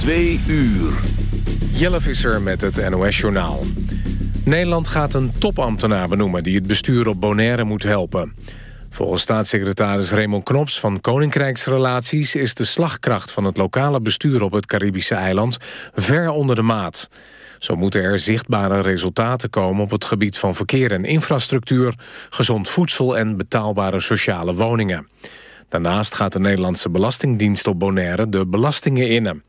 Twee uur. Jelle Visser met het NOS-journaal. Nederland gaat een topambtenaar benoemen... die het bestuur op Bonaire moet helpen. Volgens staatssecretaris Raymond Knops van Koninkrijksrelaties... is de slagkracht van het lokale bestuur op het Caribische eiland... ver onder de maat. Zo moeten er zichtbare resultaten komen op het gebied van verkeer en infrastructuur... gezond voedsel en betaalbare sociale woningen. Daarnaast gaat de Nederlandse Belastingdienst op Bonaire de belastingen innen.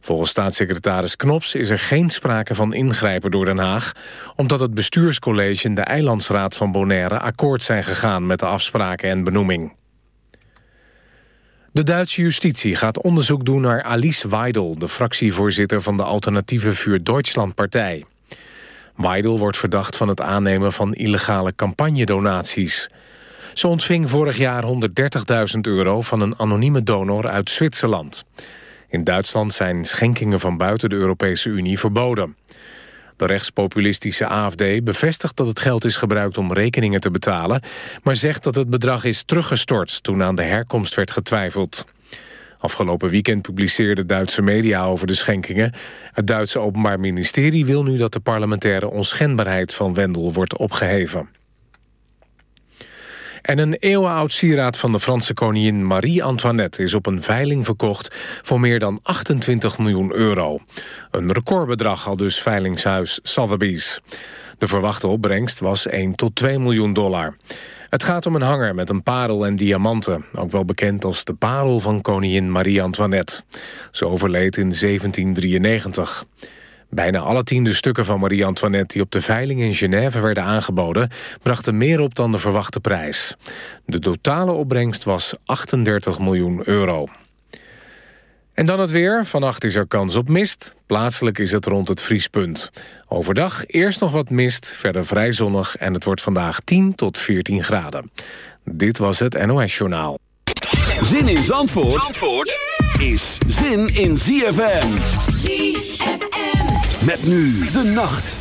Volgens staatssecretaris Knops is er geen sprake van ingrijpen door Den Haag... omdat het bestuurscollege en de Eilandsraad van Bonaire akkoord zijn gegaan met de afspraken en benoeming. De Duitse justitie gaat onderzoek doen naar Alice Weidel... de fractievoorzitter van de alternatieve Vuur Deutschland-partij. Weidel wordt verdacht van het aannemen van illegale campagnedonaties... Ze ontving vorig jaar 130.000 euro van een anonieme donor uit Zwitserland. In Duitsland zijn schenkingen van buiten de Europese Unie verboden. De rechtspopulistische AFD bevestigt dat het geld is gebruikt om rekeningen te betalen... maar zegt dat het bedrag is teruggestort toen aan de herkomst werd getwijfeld. Afgelopen weekend publiceerden Duitse media over de schenkingen. Het Duitse Openbaar Ministerie wil nu dat de parlementaire onschendbaarheid van Wendel wordt opgeheven. En een eeuwenoud sieraad van de Franse koningin Marie-Antoinette... is op een veiling verkocht voor meer dan 28 miljoen euro. Een recordbedrag al dus veilingshuis Sotheby's. De verwachte opbrengst was 1 tot 2 miljoen dollar. Het gaat om een hanger met een parel en diamanten. Ook wel bekend als de parel van koningin Marie-Antoinette. Ze overleed in 1793. Bijna alle tiende stukken van Marie-Antoinette die op de veiling in Genève werden aangeboden... brachten meer op dan de verwachte prijs. De totale opbrengst was 38 miljoen euro. En dan het weer. Vannacht is er kans op mist. Plaatselijk is het rond het vriespunt. Overdag eerst nog wat mist, verder vrij zonnig... en het wordt vandaag 10 tot 14 graden. Dit was het NOS Journaal. Zin in Zandvoort, Zandvoort is zin in ZFM. ZFM. Met nu de nacht.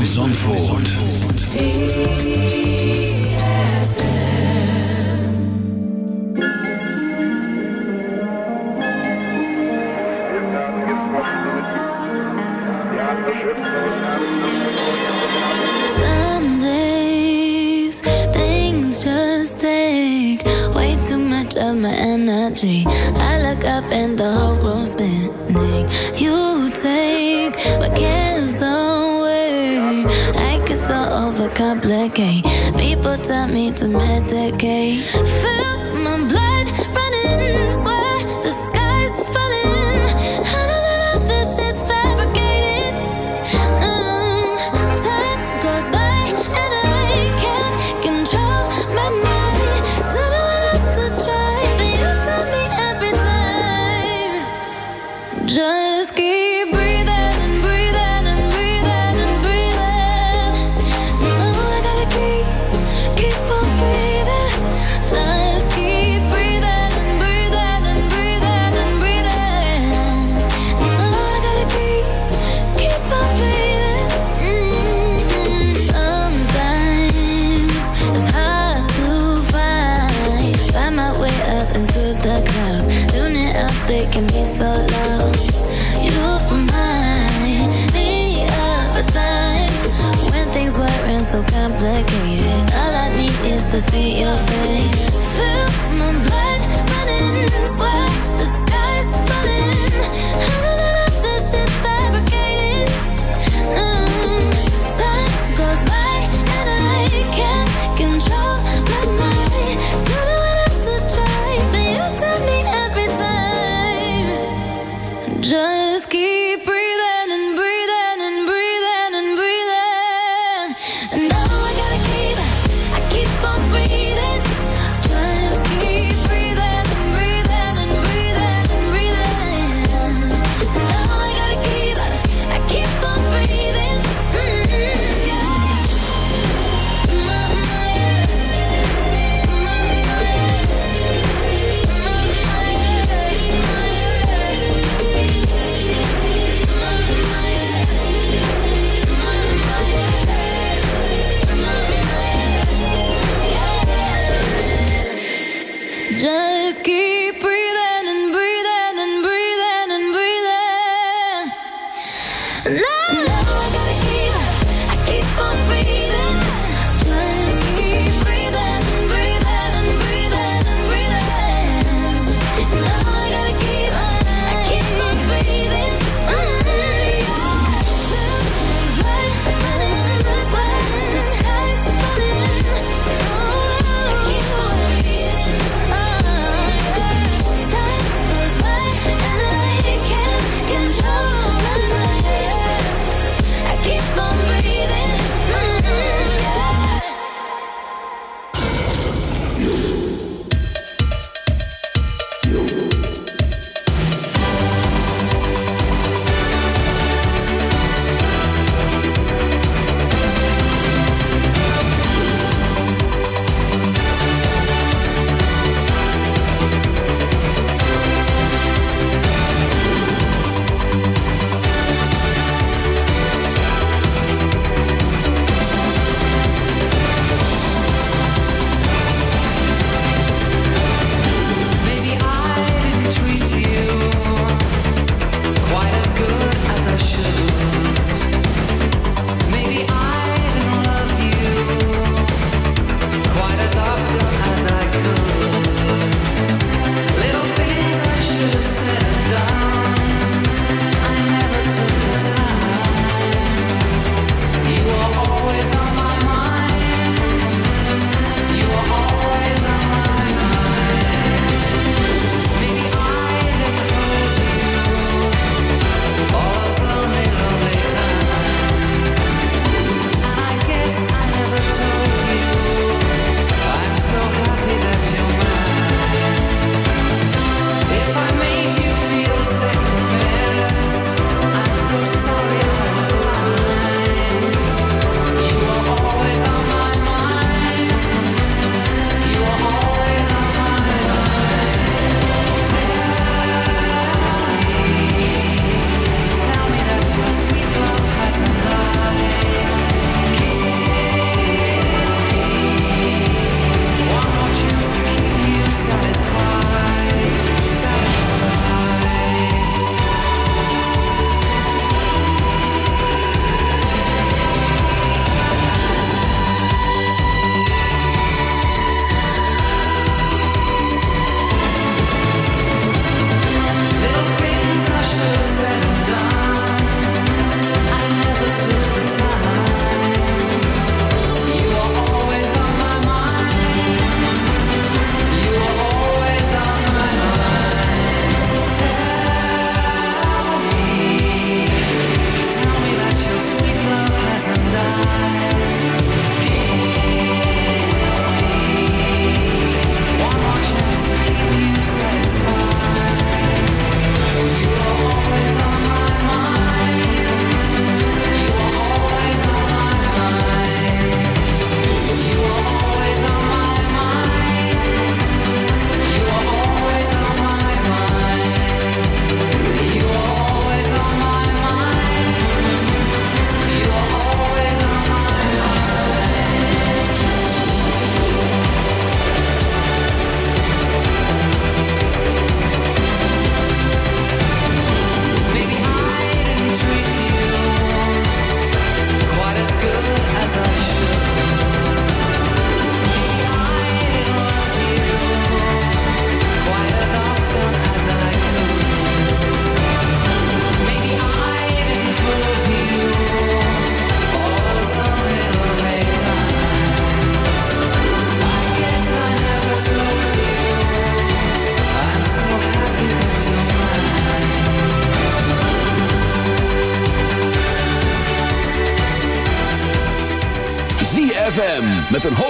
Van Zandvoort.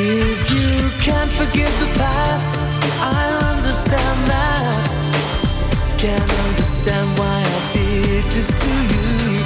If you can't forgive the past, I understand that. Can't understand why I did this to you.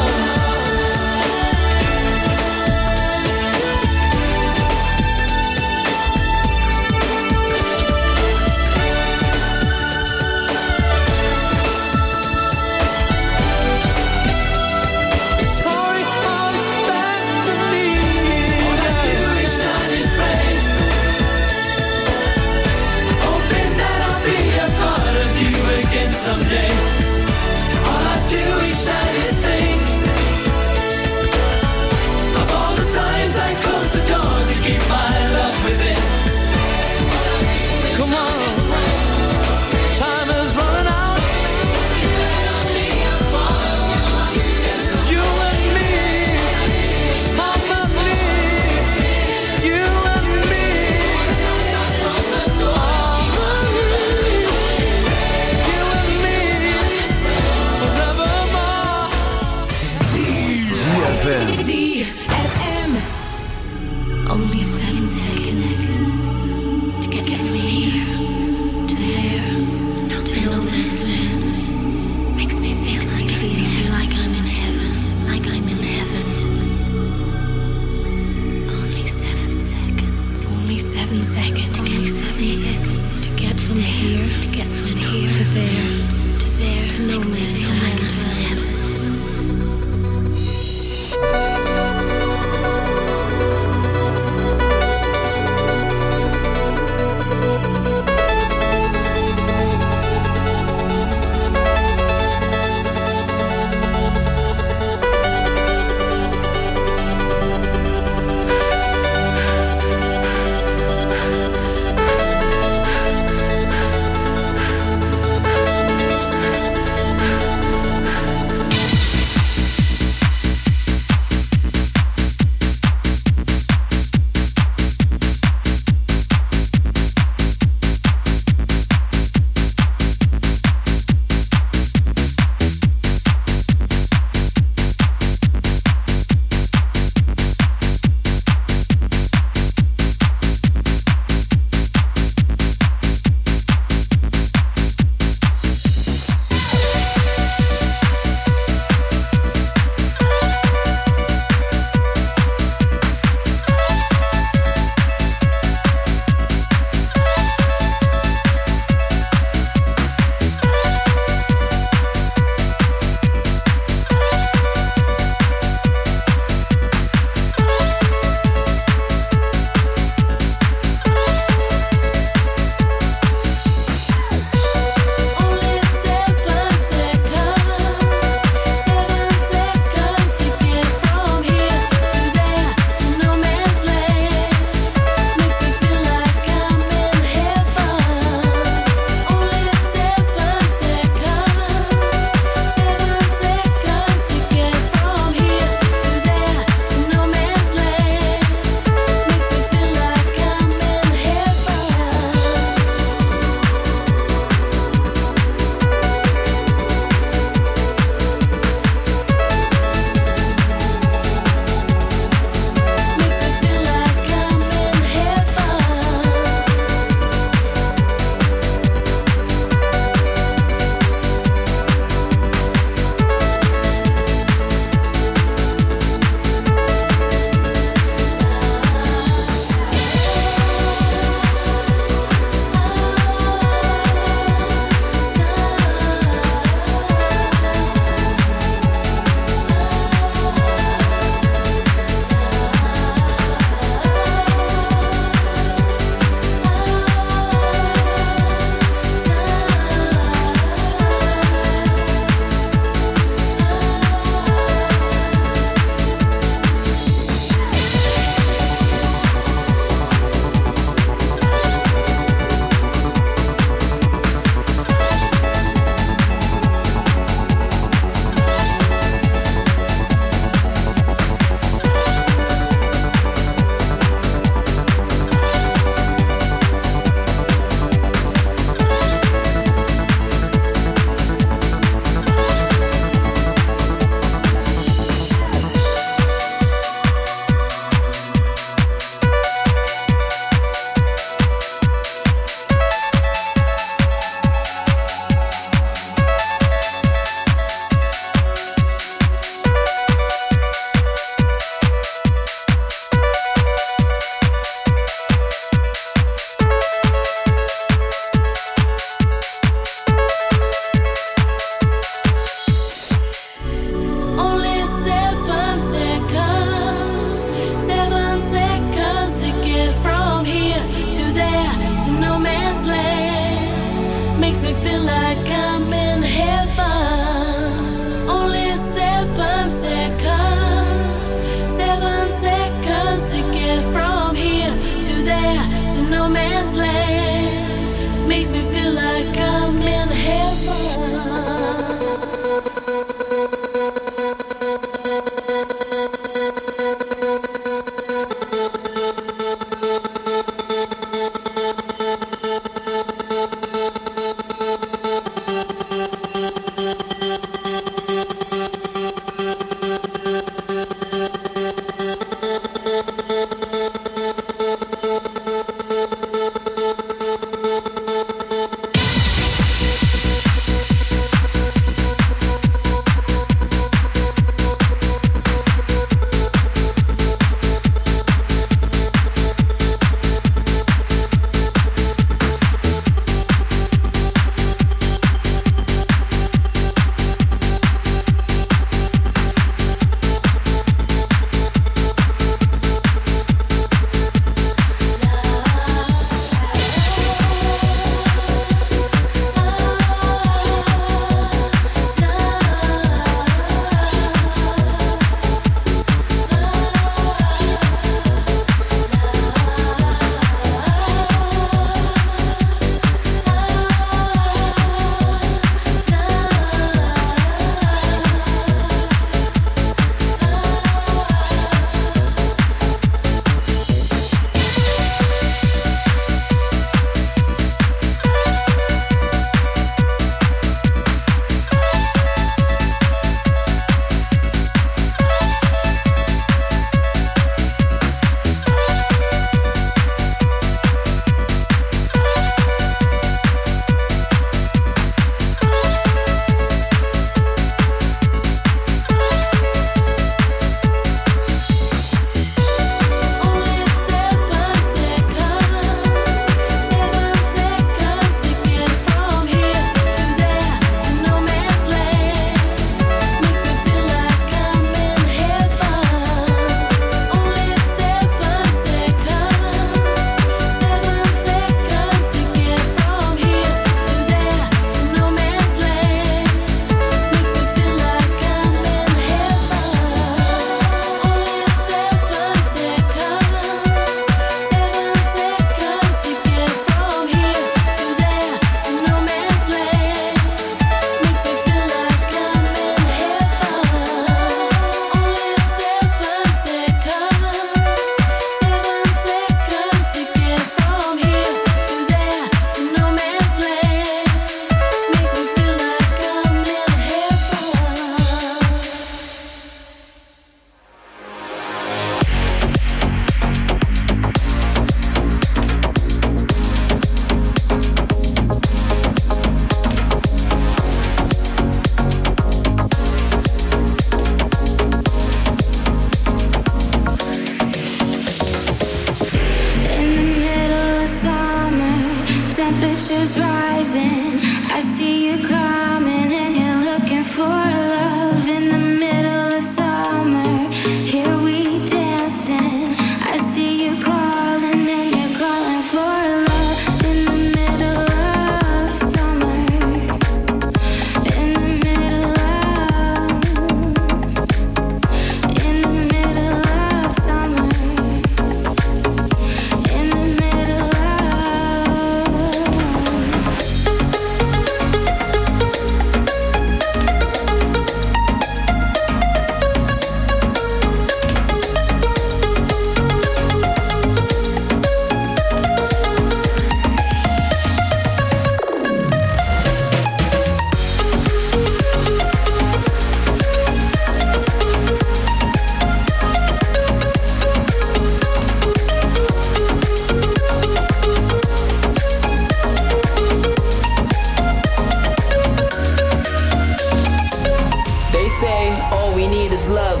Say all we need is love.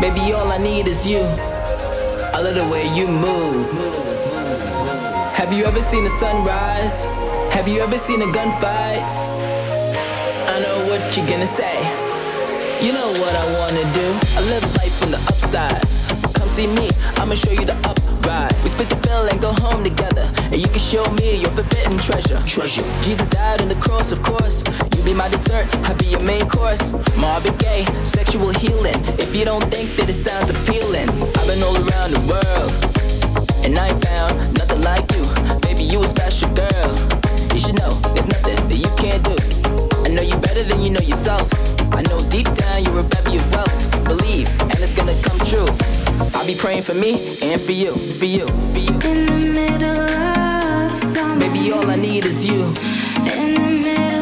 Baby, all I need is you. I love the way you move. Have you ever seen the sunrise? Have you ever seen a gunfight? I know what you're gonna say. You know what I wanna do. I live life from the upside. Come see me, I'ma show you the upride. We split the bill and go home together. And you can show me your forbidden treasure. Treasure. Jesus died on the cross, of course. You be my dessert, I be your main course. Marvin Gaye, sexual healing. If you don't think that it sounds appealing, I've been all around the world. And I ain't found nothing like you. Baby, you a special girl. You should know, there's nothing that you can't do. I know you better than you know yourself. I know deep down you're a bevy of wealth. Believe, and it's gonna come true. I'll be praying for me and for you, for you, for you. In the middle of summer. Baby, all I need is you. In the middle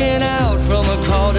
Looking out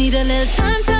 need a little time to